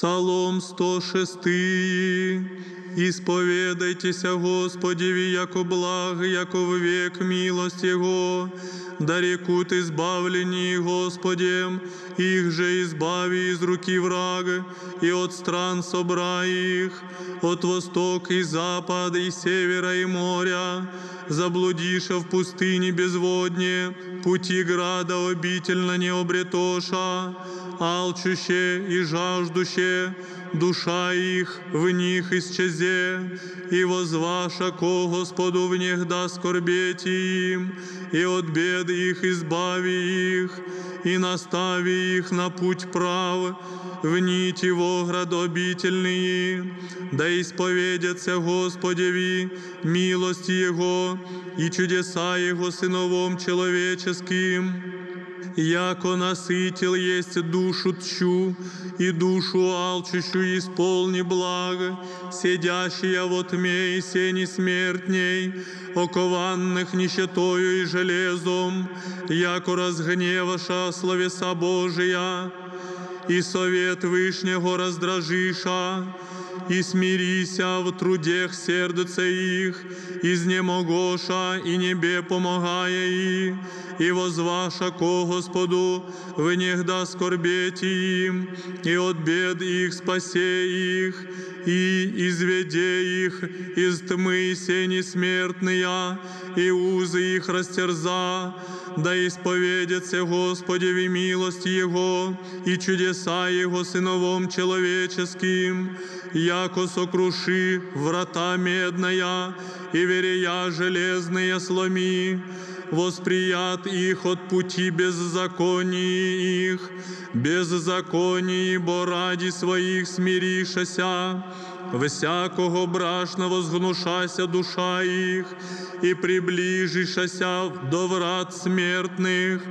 Псалом 106. Исповедайтеся Господеви, яко благ, яко век милость Его, да рекут избавление Господем, их же избави из руки врага, и от стран собра их, от востока и запада, и севера, и моря, заблудиша в пустыне безводне, пути града обительно не обретоша, алчуще и жаждуще, душа их в них исчезе, и возваша ко Господу в них да скорбеть им, и от бед их избави их, и настави их на путь прав, в нить его градобительные, да исповедятся Господеви милости Его и чудеса Его сыновом человеческим яко насытил есть душу тчу и душу алчущую исполни благо, сидящая во тьме и сени смертней, окованных нищетою и железом, яко разгневаша словеса Божия, и совет Вышнего раздражиша, и смирися в трудех сердце их, изнемогоша и небе помогая и, и возваша ко Господу, в них да скорбеть им, и от бед их спасе их, и изведе их из тьмы сени смертные, и узы их растерза, да исповедятся Господеви милость Его и чудеса Его сыновом человеческим, яко сокруши врата медная и верея железные сломи, восприят их от пути беззаконий их, беззаконии, бо ради своих смиришася, всякого брашна возгнушася душа их, и приближишася до врат смертных,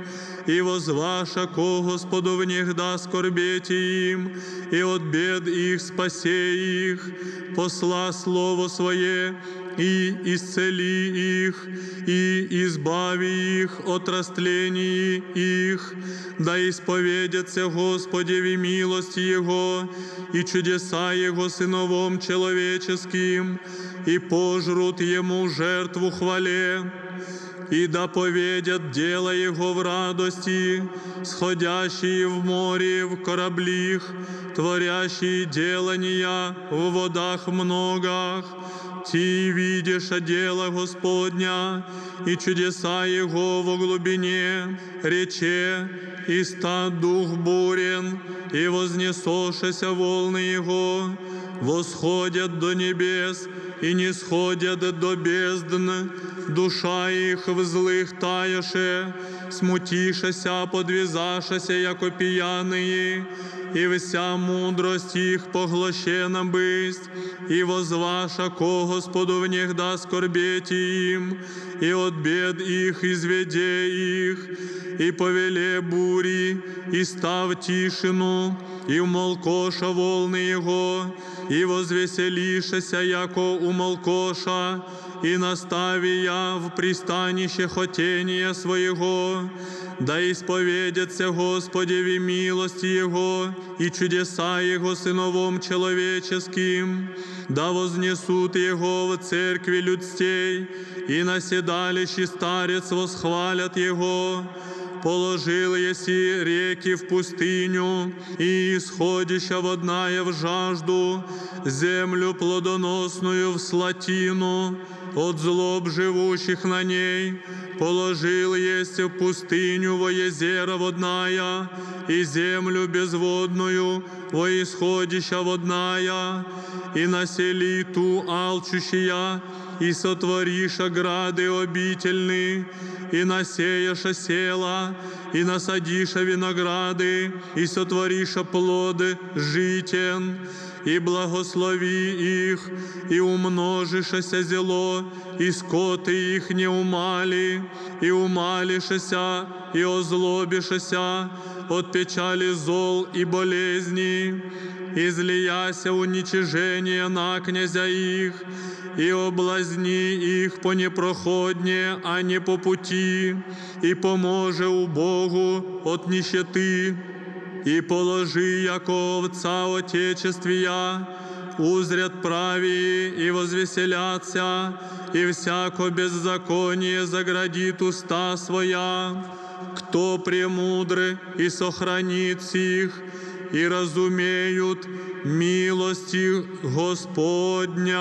и возваша ко Господу в них да скорбеть им, и от бед их спасе их, посла Слово Свое, и исцели их, и избави их от растлений их, да исповедятся Господеви милости Его и чудеса Его сыновом человеческим, и пожрут Ему жертву хвале, и да поведят дело Его в радости, сходящие в море в кораблих, творящие делания в водах многих, Ти видишь дело Господня и чудеса Его во глубине, рече, и ста дух бурен, и вознесошися волны Его, восходят до небес и не сходят до бездн, душа их в злых таяше, смутишася, подвязашася, яко пьяные, и вся мудрость их поглощена бысть, и возваша ко Господу в них да скорбеть им, и от бед их изведе их, и повеле бури, и став тишину, и умолкоша волны Его, и возвеселишася, яко умолкоша, и настави я в пристанище хотения своего, да исповедятся Господеви милости Его и чудеса Его сыновом человеческим, да вознесут Его в церкви людстей, и на седалище старец восхвалят Его, положил еси реки в пустыню, и исходища водная в жажду, землю плодоносную в слотину, от злоб живущих на ней, положил есть в пустыню во езера водная, и землю безводную во исходища водная, и насели ту алчущая, и сотвориша грады обительны, и насеяша села, и насадиша винограды, и сотвориша плоды житен, и благослови их, и умножишася зело, и скоты их не умали, и умалишася, и озлобишася от печали зол и болезни, излияся уничижение на князя их, и облазни их по непроходне, а не по пути, и поможе у Богу от нищеты, и положи, яко овца отечествия, узрят правии и возвеселятся, и всяко беззаконие заградит уста своя. Кто премудры и сохранит их, и разумеют милости Господня.